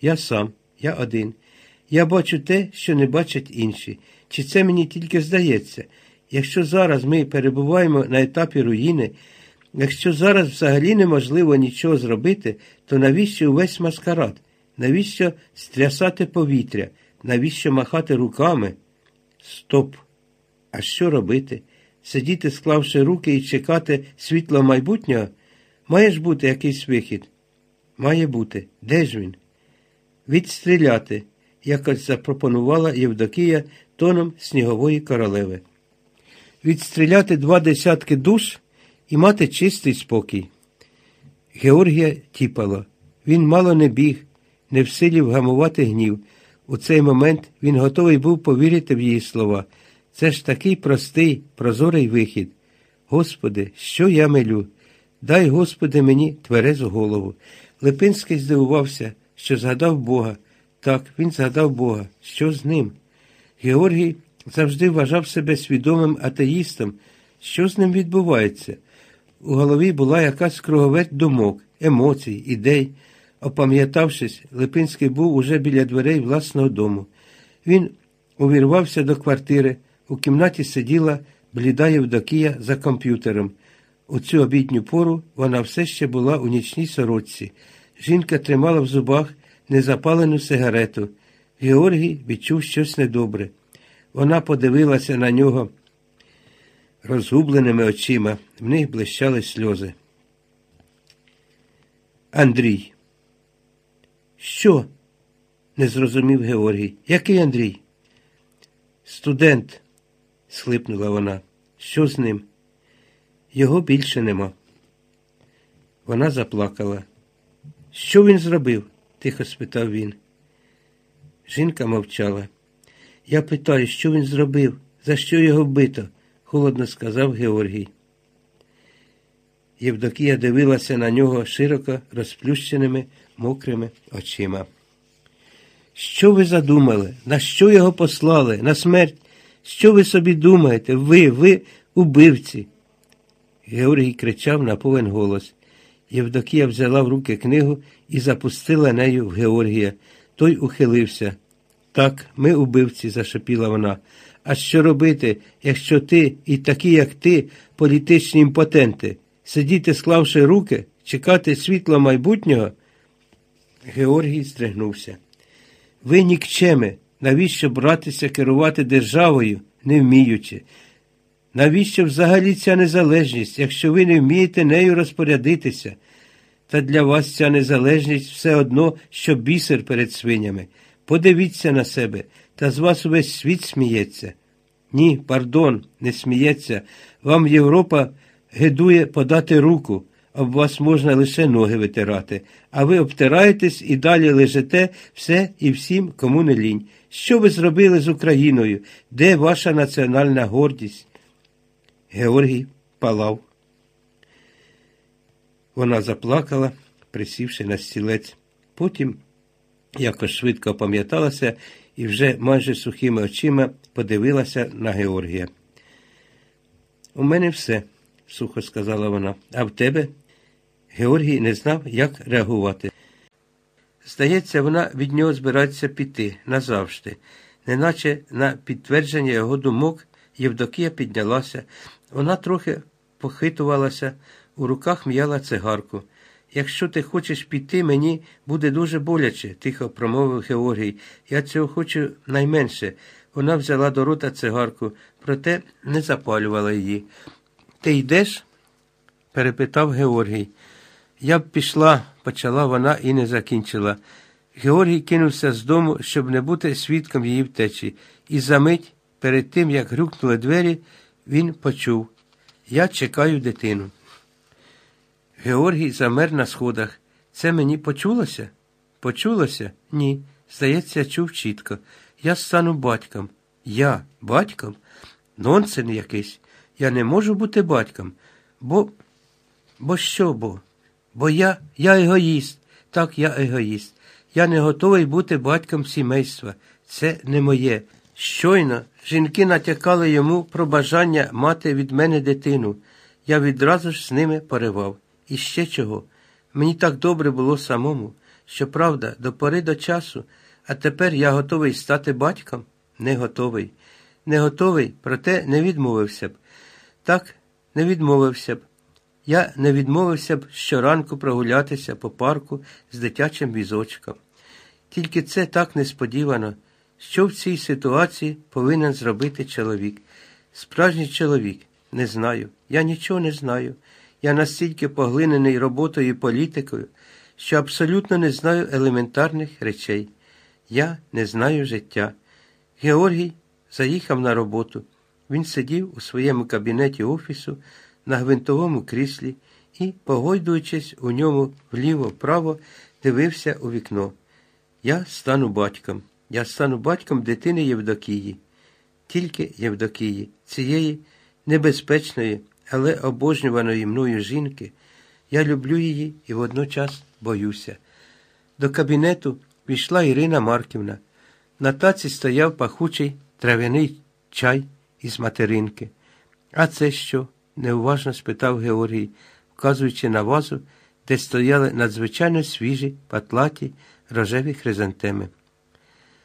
Я сам, я один. Я бачу те, що не бачать інші. Чи це мені тільки здається? Якщо зараз ми перебуваємо на етапі руїни, якщо зараз взагалі неможливо нічого зробити, то навіщо увесь маскарад? Навіщо стрясати повітря? Навіщо махати руками? Стоп! А що робити? Сидіти, склавши руки і чекати світла майбутнього? Має ж бути якийсь вихід? Має бути. Де ж він? Відстріляти, якось запропонувала Євдокія тоном снігової королеви. Відстріляти два десятки душ і мати чистий спокій. Георгія тіпала. Він мало не біг, не в силі вгамувати гнів. У цей момент він готовий був повірити в її слова. Це ж такий простий, прозорий вихід. Господи, що я милю? Дай, Господи, мені тверезу голову. Липинський здивувався, що згадав Бога. Так, він згадав Бога. Що з ним? Георгій завжди вважав себе свідомим атеїстом. Що з ним відбувається? У голові була якась круговерть думок, емоцій, ідей. Опам'ятавшись, Липинський був уже біля дверей власного дому. Він увірвався до квартири. У кімнаті сиділа бліда Євдокія за комп'ютером. У цю обідню пору вона все ще була у нічній сорочці. Жінка тримала в зубах незапалену сигарету. Георгій відчув щось недобре. Вона подивилася на нього розгубленими очима, в них блищали сльози. Андрій. Що? не зрозумів Георгій. Який Андрій? Студент, схлипнула вона. Що з ним? Його більше нема. Вона заплакала. Що він зробив? тихо спитав він. Жінка мовчала. Я питаю, що він зробив, за що його вбито, холодно сказав Георгій. Євдокія дивилася на нього широко розплющеними мокрими очима. Що ви задумали? На що його послали? На смерть? Що ви собі думаєте? Ви, ви убивці? Георгій кричав на повен голос. Євдокія взяла в руки книгу і запустила нею в Георгія. Той ухилився. Так, ми убивці, зашепіла вона. А що робити, якщо ти і такі, як ти, політичні імпотенти, сидіти, склавши руки, чекати світла майбутнього? Георгій здригнувся. Ви нікчеми, навіщо братися керувати державою, не вміючи? Навіщо взагалі ця незалежність, якщо ви не вмієте нею розпорядитися? Та для вас ця незалежність все одно, що бісер перед свинями. Подивіться на себе, та з вас увесь світ сміється. Ні, пардон, не сміється. Вам Європа гидує подати руку, об вас можна лише ноги витирати, а ви обтираєтесь і далі лежите все і всім, кому не лінь. Що ви зробили з Україною? Де ваша національна гордість? Георгій палав. Вона заплакала, присівши на стілець. Потім якось швидко опам'яталася і вже майже сухими очима подивилася на Георгія. У мене все, сухо сказала вона, а в тебе? Георгій не знав, як реагувати. Здається, вона від нього збирається піти назавжди, неначе на підтвердження його думок Євдокія піднялася, вона трохи похитувалася, у руках м'яла цигарку. Якщо ти хочеш піти, мені буде дуже боляче, тихо промовив Георгій. Я цього хочу найменше. Вона взяла до рота цигарку, проте не запалювала її. Ти йдеш? перепитав Георгій. Я б пішла, почала вона і не закінчила. Георгій кинувся з дому, щоб не бути свідком її втечі, і за мить, перед тим, як грюкнули двері, він почув Я чекаю дитину. Георгій замер на сходах. Це мені почулося? Почулося? Ні. Здається, чув чітко. Я стану батьком. Я батьком? Нонсен якийсь. Я не можу бути батьком. Бо. Бо що бо? Бо я я егоїст. Так, я егоїст. Я не готовий бути батьком сімейства. Це не моє. Щойно жінки натякали йому про бажання мати від мене дитину. Я відразу ж з ними поривав. І ще чого. Мені так добре було самому. Щоправда, до пори до часу, а тепер я готовий стати батьком? Не готовий. Не готовий, проте не відмовився б. Так, не відмовився б. Я не відмовився б щоранку прогулятися по парку з дитячим візочком. Тільки це так несподівано, що в цій ситуації повинен зробити чоловік. Справжній чоловік, не знаю. Я нічого не знаю. Я настільки поглинений роботою і політикою, що абсолютно не знаю елементарних речей. Я не знаю життя. Георгій заїхав на роботу. Він сидів у своєму кабінеті офісу на гвинтовому кріслі і, погойдуючись у ньому вліво-вправо, дивився у вікно. Я стану батьком. Я стану батьком дитини Євдокії. Тільки Євдокії, цієї небезпечної, але обожнюваної мною жінки. Я люблю її і водночас боюся. До кабінету війшла Ірина Марківна. На таці стояв пахучий трав'яний чай із материнки. А це що? неуважно спитав Георгій, вказуючи на вазу, де стояли надзвичайно свіжі, патлаті, рожеві хризантеми.